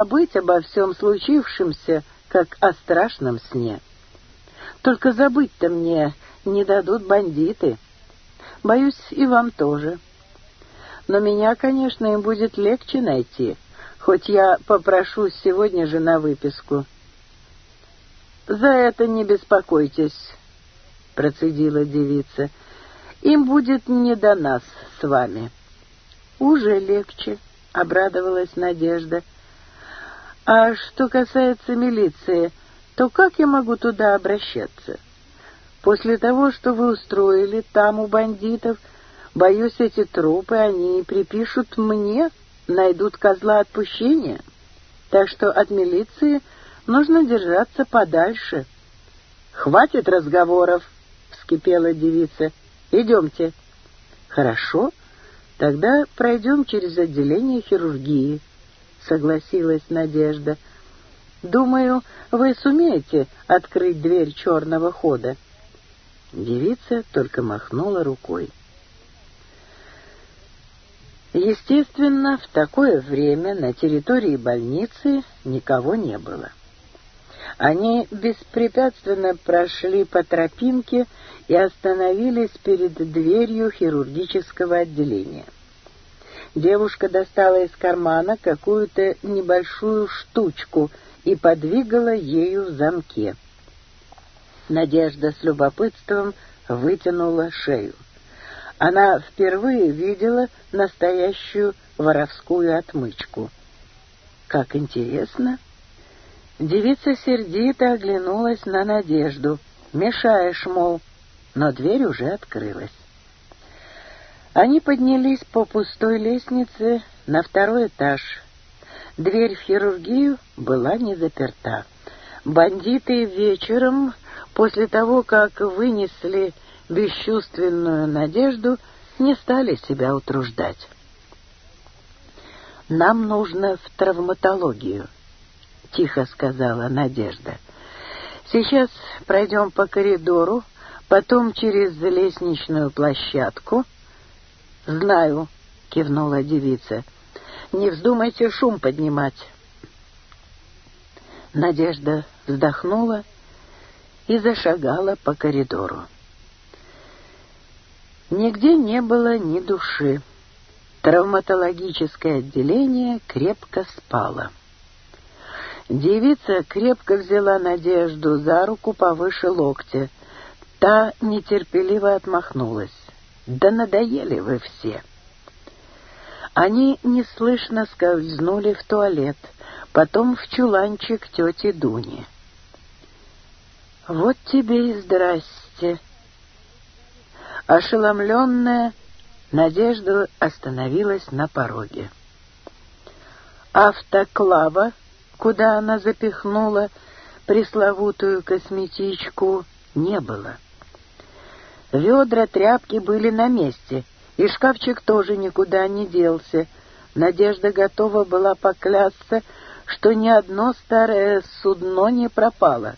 забыть обо всем случившемся, как о страшном сне. Только забыть-то мне не дадут бандиты. Боюсь, и вам тоже. Но меня, конечно, им будет легче найти, хоть я попрошу сегодня же на выписку. «За это не беспокойтесь», — процедила девица. «Им будет не до нас с вами». «Уже легче», — обрадовалась Надежда. А что касается милиции, то как я могу туда обращаться? После того, что вы устроили там у бандитов, боюсь, эти трупы они припишут мне, найдут козла отпущения. Так что от милиции нужно держаться подальше. «Хватит разговоров!» — вскипела девица. «Идемте». «Хорошо, тогда пройдем через отделение хирургии». — согласилась Надежда. «Думаю, вы сумеете открыть дверь черного хода». Девица только махнула рукой. Естественно, в такое время на территории больницы никого не было. Они беспрепятственно прошли по тропинке и остановились перед дверью хирургического отделения девушка достала из кармана какую-то небольшую штучку и подвигала ею в замке. Надежда с любопытством вытянула шею. Она впервые видела настоящую воровскую отмычку. «Как интересно!» Девица сердито оглянулась на Надежду. «Мешаешь, мол!» Но дверь уже открылась. Они поднялись по пустой лестнице на второй этаж. Дверь в хирургию была не заперта. Бандиты вечером, после того, как вынесли бесчувственную надежду, не стали себя утруждать. «Нам нужно в травматологию», — тихо сказала Надежда. «Сейчас пройдем по коридору, потом через лестничную площадку». «Знаю», — кивнула девица. «Не вздумайте шум поднимать». Надежда вздохнула и зашагала по коридору. Нигде не было ни души. Травматологическое отделение крепко спало. Девица крепко взяла Надежду за руку повыше локтя. Та нетерпеливо отмахнулась. Да надоели вы все!» Они неслышно скользнули в туалет, потом в чуланчик тети Дуни. «Вот тебе и здрасте!» Ошеломленная, Надежда остановилась на пороге. Автоклава, куда она запихнула пресловутую косметичку, не было. Ведра, тряпки были на месте, и шкафчик тоже никуда не делся. Надежда готова была поклясться, что ни одно старое судно не пропало.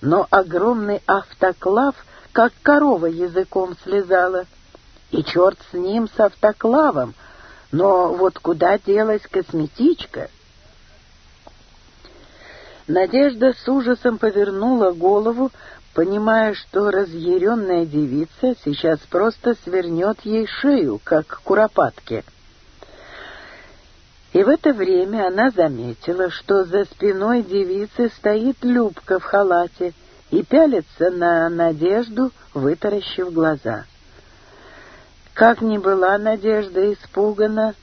Но огромный автоклав, как корова, языком слезала. И черт с ним, с автоклавом, но вот куда делась косметичка? Надежда с ужасом повернула голову, понимая, что разъяренная девица сейчас просто свернет ей шею, как куропатке. И в это время она заметила, что за спиной девицы стоит Любка в халате и пялится на Надежду, вытаращив глаза. Как ни была Надежда испугана,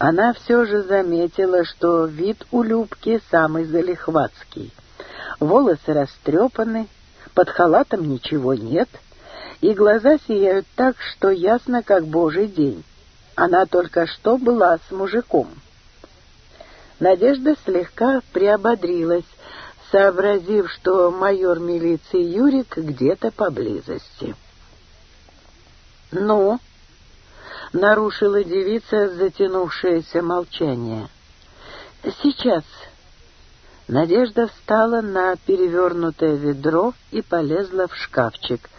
она все же заметила, что вид у Любки самый залихватский. Волосы растрепаны, под халатом ничего нет, и глаза сияют так, что ясно, как божий день. Она только что была с мужиком. Надежда слегка приободрилась, сообразив, что майор милиции Юрик где-то поблизости. «Ну?» нарушила девица, затянувшееся молчание. «Сейчас». Надежда встала на перевернутое ведро и полезла в шкафчик.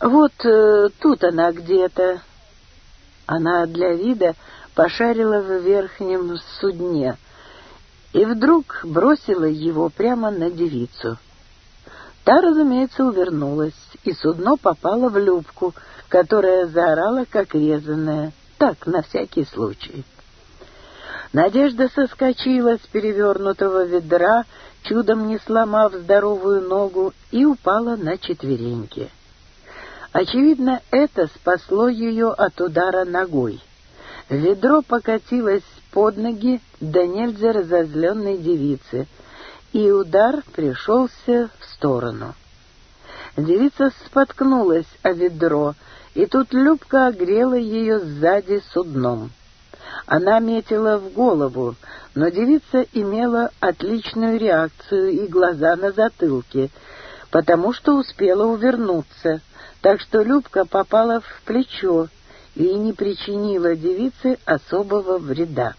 «Вот э, тут она где-то». Она для вида пошарила в верхнем судне и вдруг бросила его прямо на девицу. Та, разумеется, увернулась, и судно попало в любку, которая заорала, как резаная, так, на всякий случай. Надежда соскочила с перевернутого ведра, чудом не сломав здоровую ногу, и упала на четвереньки. Очевидно, это спасло ее от удара ногой. Ведро покатилось под ноги до нельзя разозленной девицы — и удар пришелся в сторону. Девица споткнулась о ведро, и тут Любка огрела ее сзади судном. Она метила в голову, но девица имела отличную реакцию и глаза на затылке, потому что успела увернуться, так что Любка попала в плечо и не причинила девице особого вреда.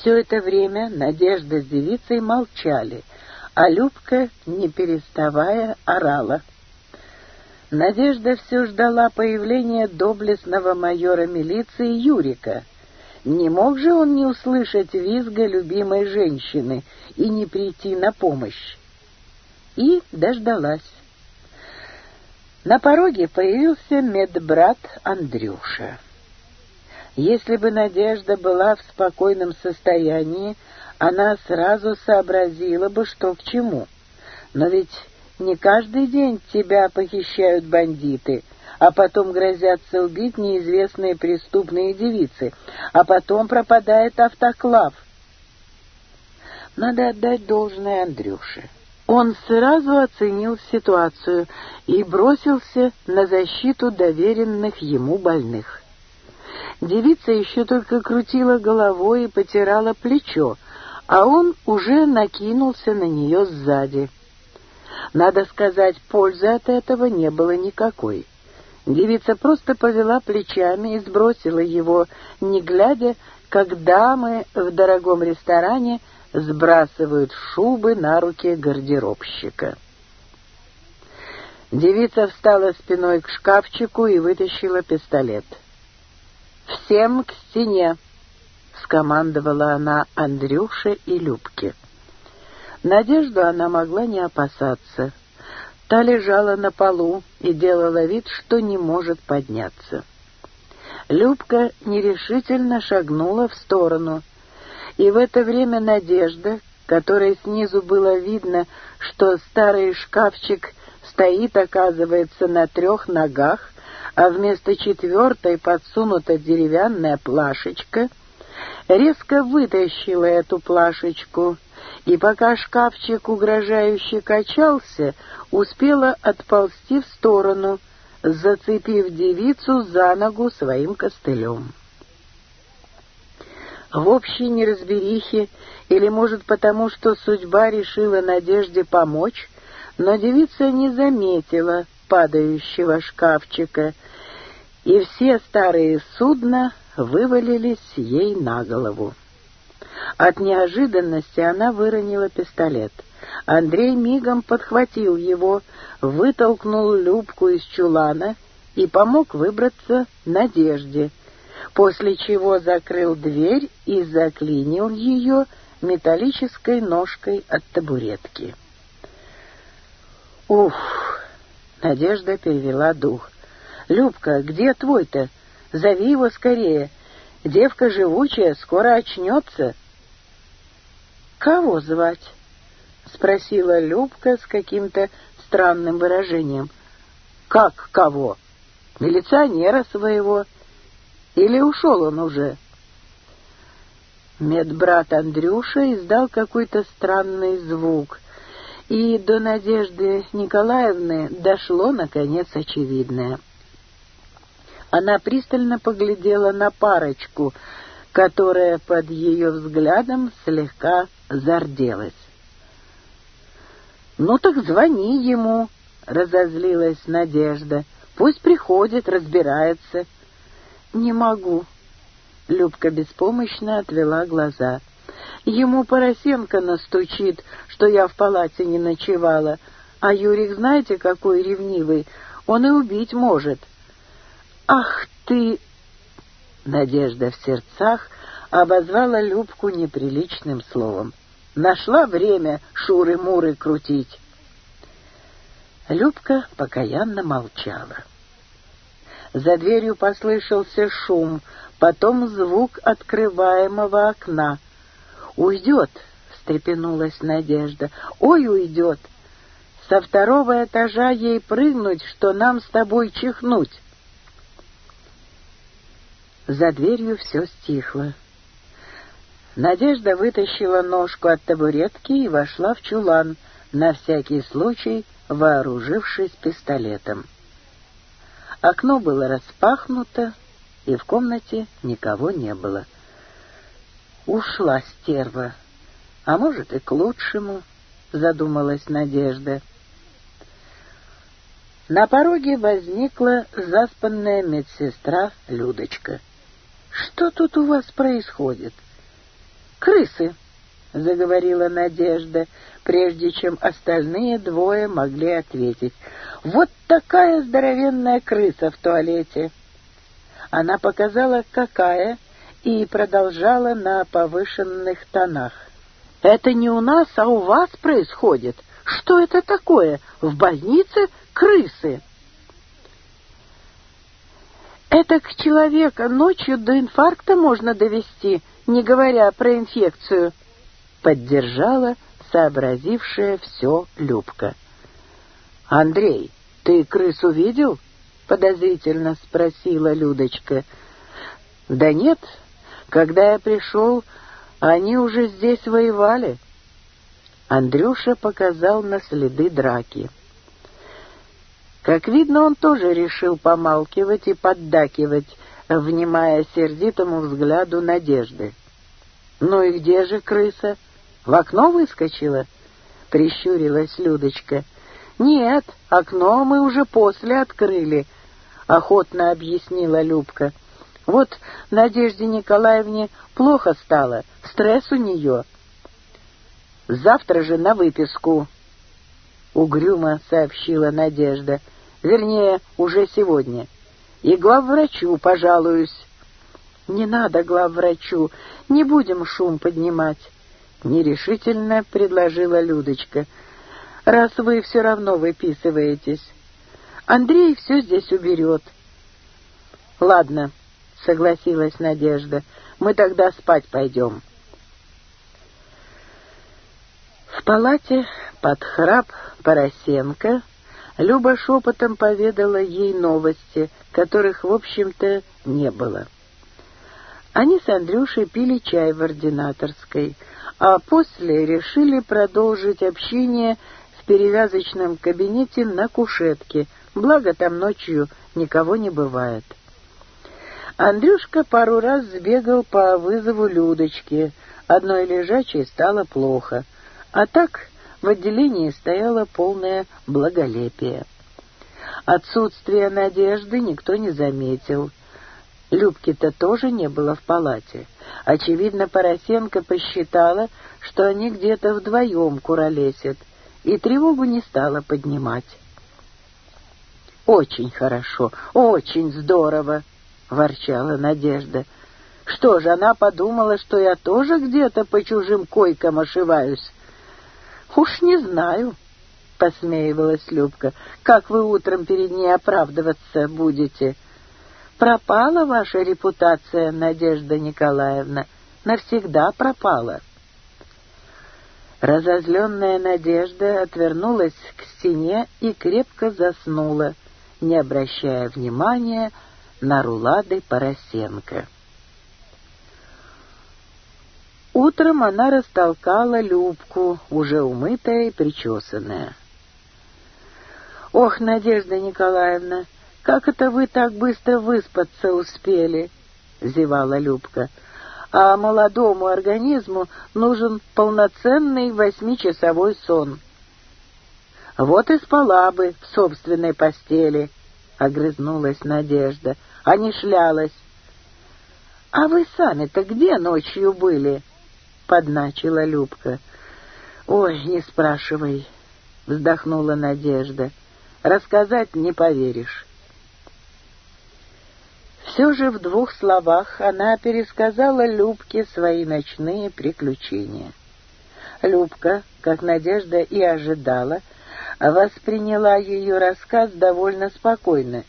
Все это время Надежда с девицей молчали, а Любка, не переставая, орала. Надежда все ждала появления доблестного майора милиции Юрика. Не мог же он не услышать визга любимой женщины и не прийти на помощь. И дождалась. На пороге появился медбрат Андрюша. Если бы Надежда была в спокойном состоянии, она сразу сообразила бы, что к чему. Но ведь не каждый день тебя похищают бандиты, а потом грозятся убить неизвестные преступные девицы, а потом пропадает автоклав. Надо отдать должное Андрюше. Он сразу оценил ситуацию и бросился на защиту доверенных ему больных. Девица еще только крутила головой и потирала плечо, а он уже накинулся на нее сзади. Надо сказать, пользы от этого не было никакой. Девица просто повела плечами и сбросила его, не глядя, как дамы в дорогом ресторане сбрасывают шубы на руки гардеробщика. Девица встала спиной к шкафчику и вытащила пистолет — «Всем к стене!» — скомандовала она Андрюше и Любке. Надежду она могла не опасаться. Та лежала на полу и делала вид, что не может подняться. Любка нерешительно шагнула в сторону, и в это время Надежда, которой снизу было видно, что старый шкафчик стоит, оказывается, на трех ногах, а вместо четвертой подсунута деревянная плашечка, резко вытащила эту плашечку, и пока шкафчик угрожающе качался, успела отползти в сторону, зацепив девицу за ногу своим костылем. В общей неразберихе, или, может, потому что судьба решила Надежде помочь, но девица не заметила — падающего шкафчика, и все старые судна вывалились ей на голову. От неожиданности она выронила пистолет. Андрей мигом подхватил его, вытолкнул Любку из чулана и помог выбраться Надежде, после чего закрыл дверь и заклинил ее металлической ножкой от табуретки. «Ух!» Надежда перевела дух. «Любка, где твой-то? Зови его скорее. Девка живучая, скоро очнется». «Кого звать?» — спросила Любка с каким-то странным выражением. «Как кого? Милиционера своего? Или ушел он уже?» Медбрат Андрюша издал какой-то странный звук — и до Надежды Николаевны дошло, наконец, очевидное. Она пристально поглядела на парочку, которая под ее взглядом слегка зарделась. «Ну так звони ему», — разозлилась Надежда. «Пусть приходит, разбирается». «Не могу», — Любка беспомощно отвела глаза. Ему поросенка настучит, что я в палате не ночевала. А Юрик, знаете, какой ревнивый, он и убить может. «Ах ты!» Надежда в сердцах обозвала Любку неприличным словом. «Нашла время шуры-муры крутить!» Любка покаянно молчала. За дверью послышался шум, потом звук открываемого окна — «Уйдет!» — встрепенулась Надежда. «Ой, уйдет! Со второго этажа ей прыгнуть, что нам с тобой чихнуть!» За дверью все стихло. Надежда вытащила ножку от табуретки и вошла в чулан, на всякий случай вооружившись пистолетом. Окно было распахнуто, и в комнате никого не было. Ушла стерва, а может и к лучшему, задумалась Надежда. На пороге возникла заспанная медсестра Людочка. Что тут у вас происходит? Крысы, заговорила надежда, прежде чем остальные двое могли ответить. Вот такая здоровенная крыса в туалете. Она показала, какая и продолжала на повышенных тонах. «Это не у нас, а у вас происходит. Что это такое? В больнице крысы!» «Это к человека ночью до инфаркта можно довести, не говоря про инфекцию», — поддержала сообразившая все Любка. «Андрей, ты крысу видел?» — подозрительно спросила Людочка. «Да нет, когда я пришел, они уже здесь воевали. Андрюша показал на следы драки. Как видно, он тоже решил помалкивать и поддакивать, внимая сердитому взгляду надежды. «Ну и где же крыса? В окно выскочила?» — прищурилась Людочка. «Нет, окно мы уже после открыли», — охотно объяснила Любка. Вот Надежде Николаевне плохо стало, стресс у нее. «Завтра же на выписку», — угрюмо сообщила Надежда. «Вернее, уже сегодня. И главврачу пожалуюсь». «Не надо главврачу, не будем шум поднимать», — нерешительно предложила Людочка, «раз вы все равно выписываетесь. Андрей все здесь уберет». «Ладно», — согласилась Надежда. «Мы тогда спать пойдем». В палате под храп Поросенко Люба шепотом поведала ей новости, которых, в общем-то, не было. Они с Андрюшей пили чай в ординаторской, а после решили продолжить общение в перевязочном кабинете на кушетке, благо там ночью никого не бывает. Андрюшка пару раз сбегал по вызову Людочки. Одной лежачей стало плохо. А так в отделении стояло полное благолепие. Отсутствие надежды никто не заметил. Любки-то тоже не было в палате. Очевидно, Поросенко посчитала, что они где-то вдвоем куролесят, и тревогу не стала поднимать. «Очень хорошо, очень здорово!» — ворчала Надежда. «Что же, она подумала, что я тоже где-то по чужим койкам ошиваюсь?» «Уж не знаю», — посмеивалась Любка, — «как вы утром перед ней оправдываться будете?» «Пропала ваша репутация, Надежда Николаевна, навсегда пропала». Разозленная Надежда отвернулась к стене и крепко заснула, не обращая внимания на Нарулады Поросенко. Утром она растолкала Любку, уже умытая и причесанная. «Ох, Надежда Николаевна, как это вы так быстро выспаться успели?» — зевала Любка. «А молодому организму нужен полноценный восьмичасовой сон». «Вот и спала бы в собственной постели», — огрызнулась Надежда. Они шлялась. «А вы сами-то где ночью были?» — подначила Любка. «Ой, не спрашивай», — вздохнула Надежда. «Рассказать не поверишь». Все же в двух словах она пересказала Любке свои ночные приключения. Любка, как Надежда и ожидала, восприняла ее рассказ довольно спокойно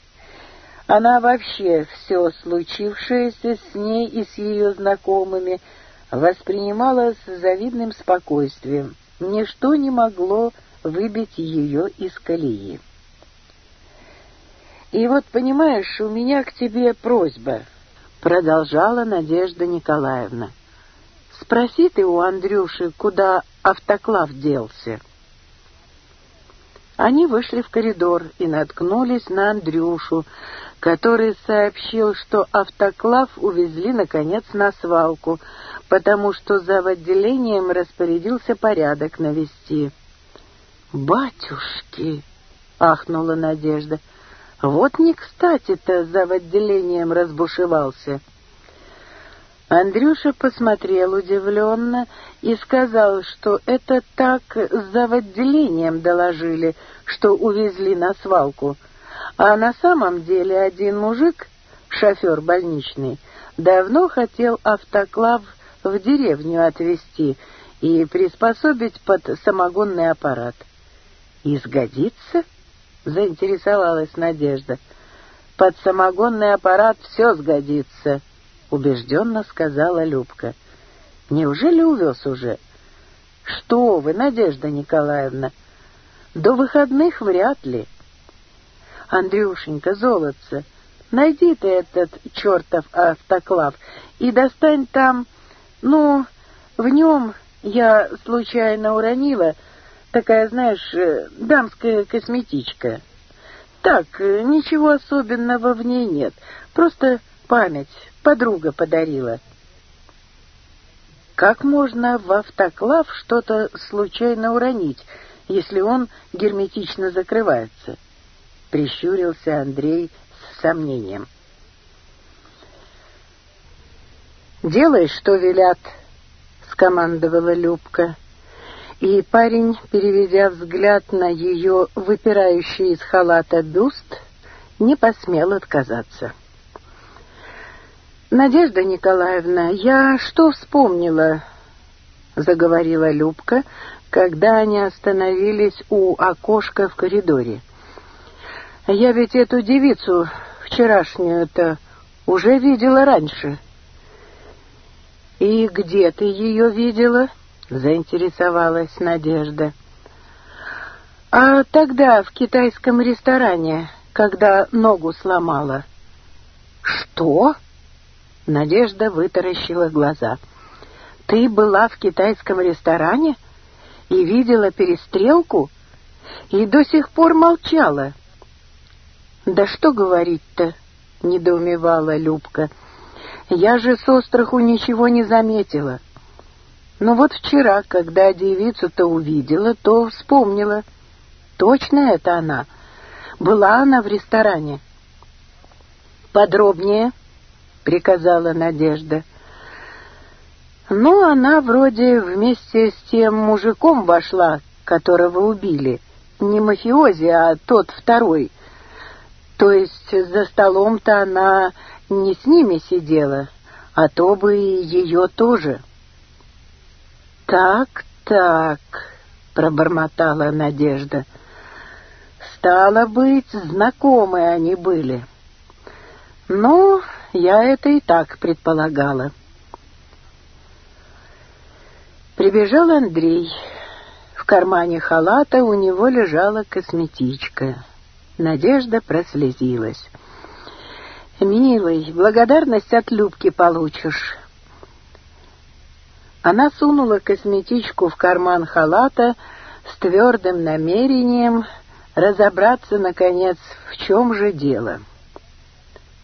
она вообще все случившееся с ней и с ее знакомыми воспринимала с завидным спокойствием. Ничто не могло выбить ее из колеи. «И вот, понимаешь, у меня к тебе просьба», — продолжала Надежда Николаевна. «Спроси ты у Андрюши, куда автоклав делся». Они вышли в коридор и наткнулись на Андрюшу, который сообщил, что автоклав увезли, наконец, на свалку, потому что за отделением распорядился порядок навести. «Батюшки!» — ахнула Надежда. «Вот не кстати-то за отделением разбушевался». Андрюша посмотрел удивленно и сказал, что это так за отделением доложили, что увезли на свалку — а на самом деле один мужик, шофер больничный, давно хотел автоклав в деревню отвезти и приспособить под самогонный аппарат. «Изгодится?» — заинтересовалась Надежда. «Под самогонный аппарат все сгодится», — убежденно сказала Любка. «Неужели увез уже?» «Что вы, Надежда Николаевна? До выходных вряд ли. Андрюшенька, золотце, найди ты этот чертов автоклав и достань там... Ну, в нем я случайно уронила, такая, знаешь, э, дамская косметичка. Так, э, ничего особенного в ней нет, просто память подруга подарила. Как можно в автоклав что-то случайно уронить, если он герметично закрывается? — прищурился Андрей с сомнением. «Делай, что велят», — скомандовала Любка. И парень, переведя взгляд на ее выпирающий из халата бюст, не посмел отказаться. «Надежда Николаевна, я что вспомнила?» — заговорила Любка, когда они остановились у окошка в коридоре. Я ведь эту девицу вчерашнюю-то уже видела раньше. И где ты ее видела? Заинтересовалась Надежда. А тогда в китайском ресторане, когда ногу сломала. Что? Надежда вытаращила глаза. Ты была в китайском ресторане и видела перестрелку и до сих пор молчала. «Да что говорить-то?» — недоумевала Любка. «Я же с остраху ничего не заметила. Но вот вчера, когда девицу-то увидела, то вспомнила. Точно это она. Была она в ресторане». «Подробнее», — приказала Надежда. «Ну, она вроде вместе с тем мужиком вошла, которого убили. Не мафиози, а тот второй — то есть за столом-то она не с ними сидела, а то бы и ее тоже. «Так, так», — пробормотала Надежда, — «стало быть, знакомые они были». Но я это и так предполагала». Прибежал Андрей. В кармане халата у него лежала косметичка. Надежда прослезилась. «Милый, благодарность от Любки получишь». Она сунула косметичку в карман халата с твердым намерением разобраться, наконец, в чем же дело.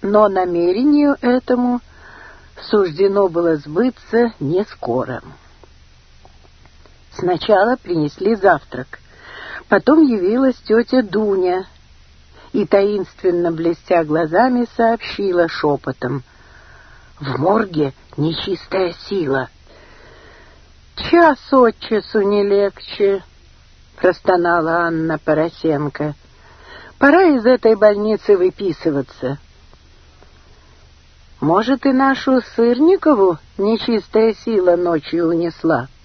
Но намерению этому суждено было сбыться не скоро. Сначала принесли завтрак. Потом явилась тетя Дуня и, таинственно блестя глазами, сообщила шепотом. «В морге нечистая сила». «Час от часу не легче», — простонала Анна Поросенко. «Пора из этой больницы выписываться». «Может, и нашу Сырникову нечистая сила ночью унесла?»